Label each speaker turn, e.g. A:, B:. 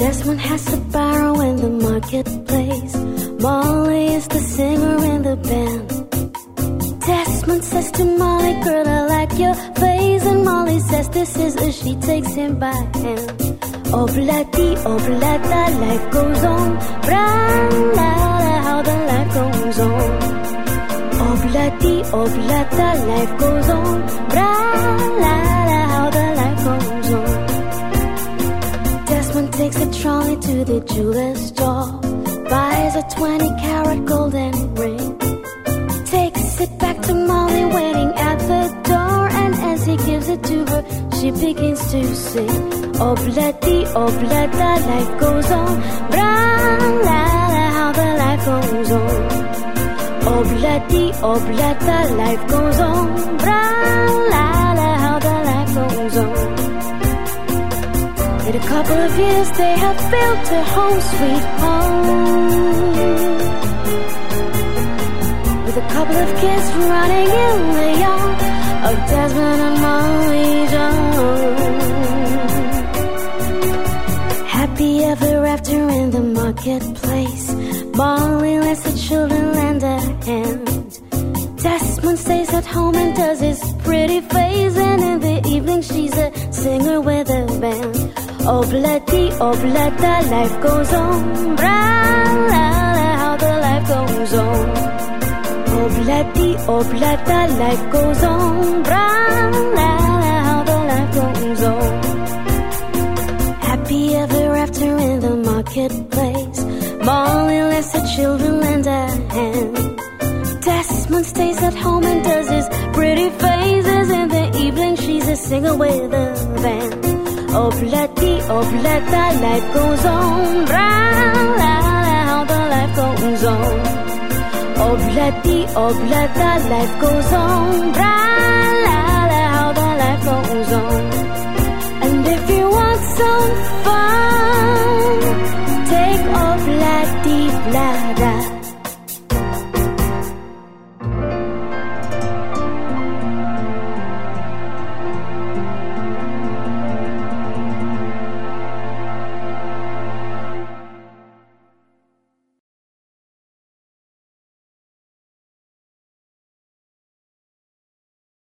A: Desmond has a barrow in the marketplace. Molly is the singer in the band. Desmond says to Molly, girl, I like your face. And Molly says this is as she takes him by hand. Oh, bloody, oh, life goes on. Bra, la, la, how the life goes on. Oh, bloody, oh, life goes on. Takes a trolley to the jeweler's store. Buys a 20 carat golden ring. Takes it back to Molly waiting at the door. And as he gives it to her, she begins to sing. Bloody, oh, bloody, life goes on. Bra, la, la, how the life goes on. Bloody, oh, bloody, life goes on. Bra, la, couple of years, they have built a home sweet home. With a couple of kids running in the yard of Desmond and Molly Jones. Happy ever after in the marketplace. Molly lets the children lend a hand. Desmond stays at home and does his pretty face. And in the evening, she's a singer with a band. Oh, bloody, oh, life goes on. Bra, la, la, how the life goes on. Oh, bloody, oh, bloody, life goes on. Bra, la, la, how the life goes on. Happy ever after in the marketplace. Molly lets the children lend a hand. Desmond stays at home and does his pretty faces. In the evening, she's a singer with a band. Oh, bloody, oh, bloody, life goes on. La, how the life goes on. Oh, bloody, oh, bloody, life goes on. La, how the life goes on. And if you want some